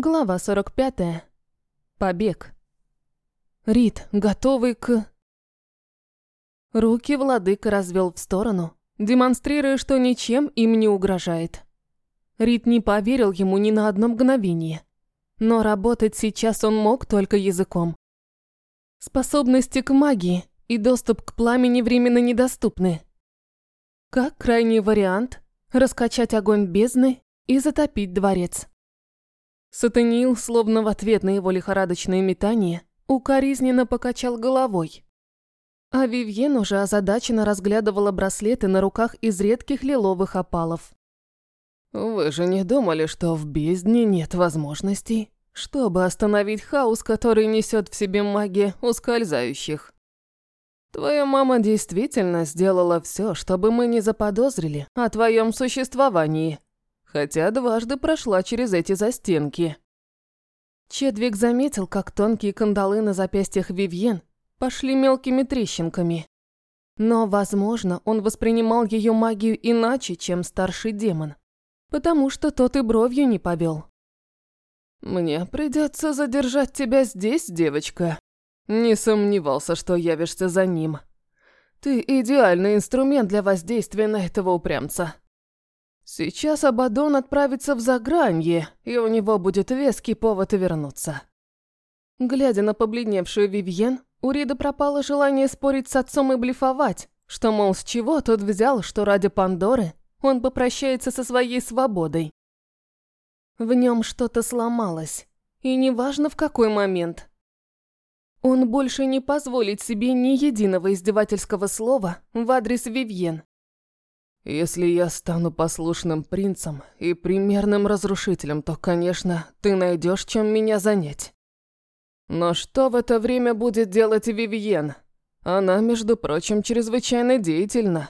Глава 45. Побег. Рид, готовый к... Руки владыка развел в сторону, демонстрируя, что ничем им не угрожает. Рид не поверил ему ни на одно мгновение. Но работать сейчас он мог только языком. Способности к магии и доступ к пламени временно недоступны. Как крайний вариант, раскачать огонь бездны и затопить дворец. Сатанил, словно в ответ на его лихорадочные метания, укоризненно покачал головой. А Вивьен уже озадаченно разглядывала браслеты на руках из редких лиловых опалов. «Вы же не думали, что в бездне нет возможностей, чтобы остановить хаос, который несет в себе магия ускользающих?» Твоя мама действительно сделала все, чтобы мы не заподозрили о твоем существовании, хотя дважды прошла через эти застенки. Чедвик заметил, как тонкие кандалы на запястьях Вивьен пошли мелкими трещинками. Но, возможно, он воспринимал ее магию иначе, чем старший демон, потому что тот и бровью не повел. «Мне придется задержать тебя здесь, девочка», не сомневался, что явишься за ним. Ты идеальный инструмент для воздействия на этого упрямца. Сейчас Абадон отправится в Загранье, и у него будет веский повод вернуться. Глядя на побледневшую Вивьен, у Рида пропало желание спорить с отцом и блефовать, что, мол, с чего тот взял, что ради Пандоры он попрощается со своей свободой. В нем что-то сломалось, и неважно в какой момент, он больше не позволит себе ни единого издевательского слова в адрес Вивьен. Если я стану послушным принцем и примерным разрушителем, то, конечно, ты найдешь, чем меня занять. Но что в это время будет делать Вивьен? Она, между прочим, чрезвычайно деятельна.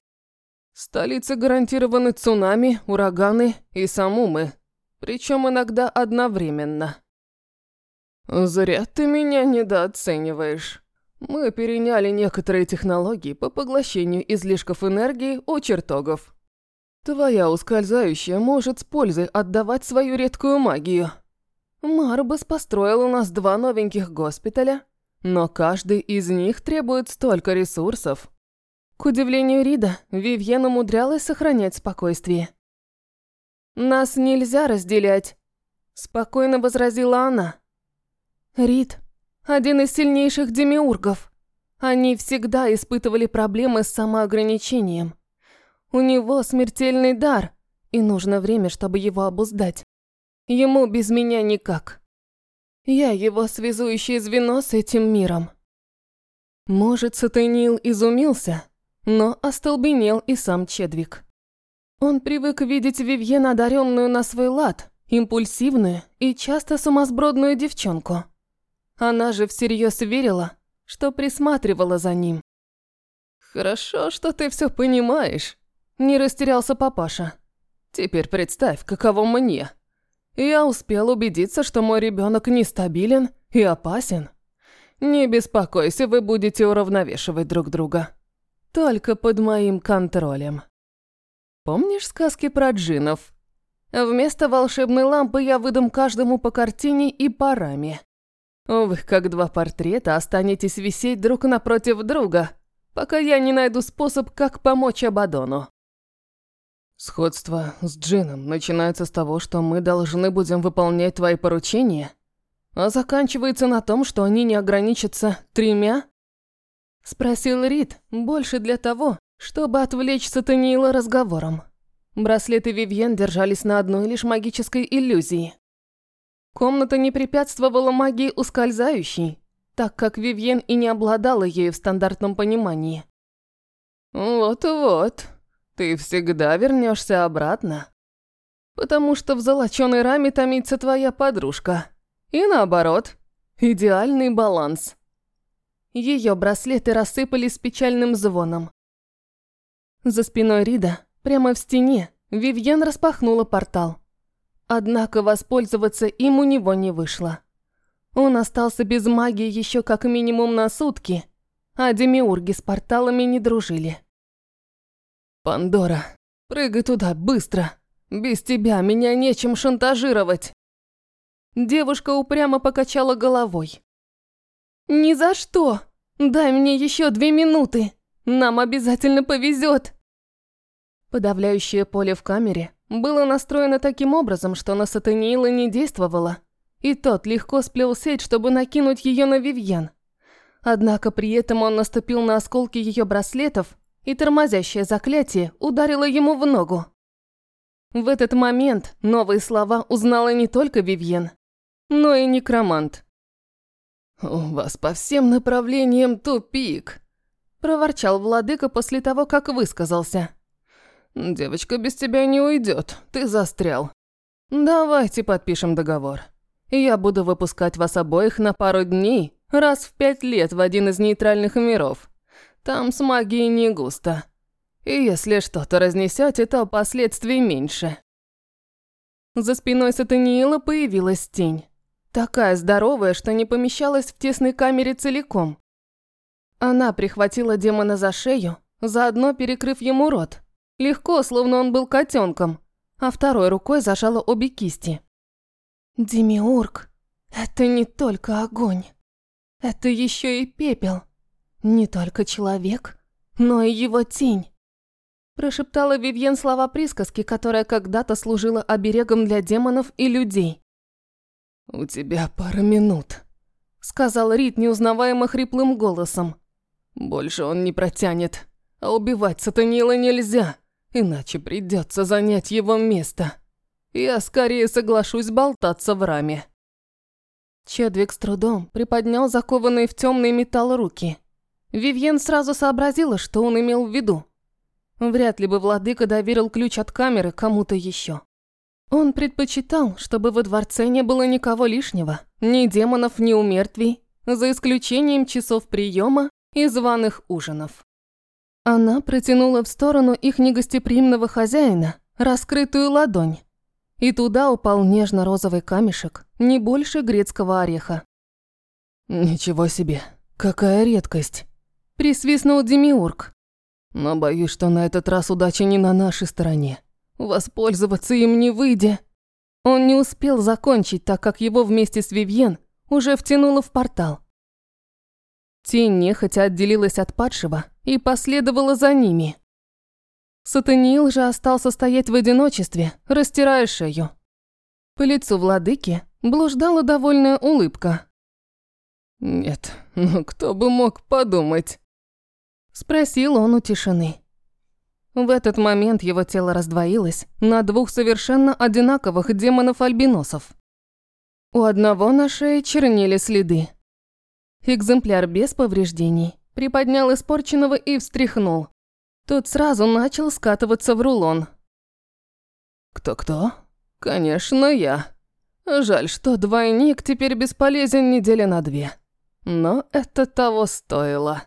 Столице гарантированы цунами, ураганы и самумы, причем иногда одновременно. «Зря ты меня недооцениваешь. Мы переняли некоторые технологии по поглощению излишков энергии у чертогов. Твоя ускользающая может с пользой отдавать свою редкую магию. Марбас построил у нас два новеньких госпиталя, но каждый из них требует столько ресурсов». К удивлению Рида, Вивьен умудрялась сохранять спокойствие. «Нас нельзя разделять», – спокойно возразила она. Рид – один из сильнейших демиургов. Они всегда испытывали проблемы с самоограничением. У него смертельный дар, и нужно время, чтобы его обуздать. Ему без меня никак. Я его связующее звено с этим миром. Может, Сатанил изумился, но остолбенел и сам Чедвик. Он привык видеть Вивьен одаренную на свой лад, импульсивную и часто сумасбродную девчонку. Она же всерьез верила, что присматривала за ним. «Хорошо, что ты все понимаешь», – не растерялся папаша. «Теперь представь, каково мне. Я успел убедиться, что мой ребенок нестабилен и опасен. Не беспокойся, вы будете уравновешивать друг друга. Только под моим контролем. Помнишь сказки про джинов? Вместо волшебной лампы я выдам каждому по картине и по раме. Вы, как два портрета, останетесь висеть друг напротив друга, пока я не найду способ, как помочь Абадону. Сходство с Джином начинается с того, что мы должны будем выполнять твои поручения, а заканчивается на том, что они не ограничатся тремя? Спросил Рид, больше для того, чтобы отвлечь Сатаниила разговором. Браслеты Вивьен держались на одной лишь магической иллюзии. Комната не препятствовала магии ускользающей, так как Вивьен и не обладала ею в стандартном понимании. «Вот-вот, ты всегда вернешься обратно. Потому что в золоченой раме томится твоя подружка. И наоборот, идеальный баланс». Ее браслеты рассыпались печальным звоном. За спиной Рида, прямо в стене, Вивьен распахнула портал. Однако воспользоваться им у него не вышло. Он остался без магии еще как минимум на сутки, а демиурги с порталами не дружили. «Пандора, прыгай туда, быстро! Без тебя меня нечем шантажировать!» Девушка упрямо покачала головой. «Ни за что! Дай мне еще две минуты! Нам обязательно повезет!» Подавляющее поле в камере было настроено таким образом, что на Сатаниила не действовало, и тот легко сплел сеть, чтобы накинуть ее на Вивьен. Однако при этом он наступил на осколки ее браслетов, и тормозящее заклятие ударило ему в ногу. В этот момент новые слова узнала не только Вивьен, но и некромант. «У вас по всем направлениям тупик», – проворчал владыка после того, как высказался. «Девочка без тебя не уйдет, ты застрял. Давайте подпишем договор. Я буду выпускать вас обоих на пару дней, раз в пять лет в один из нейтральных миров. Там с магией не густо. И если что-то разнесете, то последствий меньше». За спиной Сатаниила появилась тень. Такая здоровая, что не помещалась в тесной камере целиком. Она прихватила демона за шею, заодно перекрыв ему рот. Легко, словно он был котенком, а второй рукой зажала обе кисти. «Демиург, это не только огонь. Это еще и пепел. Не только человек, но и его тень». Прошептала Вивьен слова присказки, которая когда-то служила оберегом для демонов и людей. «У тебя пара минут», — сказал Рид неузнаваемо хриплым голосом. «Больше он не протянет, а убивать Сатанила нельзя». Иначе придется занять его место. Я скорее соглашусь болтаться в раме. Чедвик с трудом приподнял закованные в темный металл руки. Вивьен сразу сообразила, что он имел в виду. Вряд ли бы владыка доверил ключ от камеры кому-то еще. Он предпочитал, чтобы во дворце не было никого лишнего, ни демонов, ни умертвий, за исключением часов приема и званых ужинов. Она протянула в сторону их негостеприимного хозяина раскрытую ладонь. И туда упал нежно-розовый камешек, не больше грецкого ореха. «Ничего себе, какая редкость!» – присвистнул Демиург. «Но боюсь, что на этот раз удача не на нашей стороне. Воспользоваться им не выйдя». Он не успел закончить, так как его вместе с Вивьен уже втянуло в портал. Тень нехотя отделилась от падшего и последовала за ними. Сатаниил же остался стоять в одиночестве, растирая шею. По лицу владыки блуждала довольная улыбка. «Нет, ну кто бы мог подумать?» Спросил он у тишины. В этот момент его тело раздвоилось на двух совершенно одинаковых демонов-альбиносов. У одного на шее чернели следы, Экземпляр без повреждений приподнял испорченного и встряхнул. Тот сразу начал скатываться в рулон. «Кто-кто? Конечно, я. Жаль, что двойник теперь бесполезен недели на две. Но это того стоило».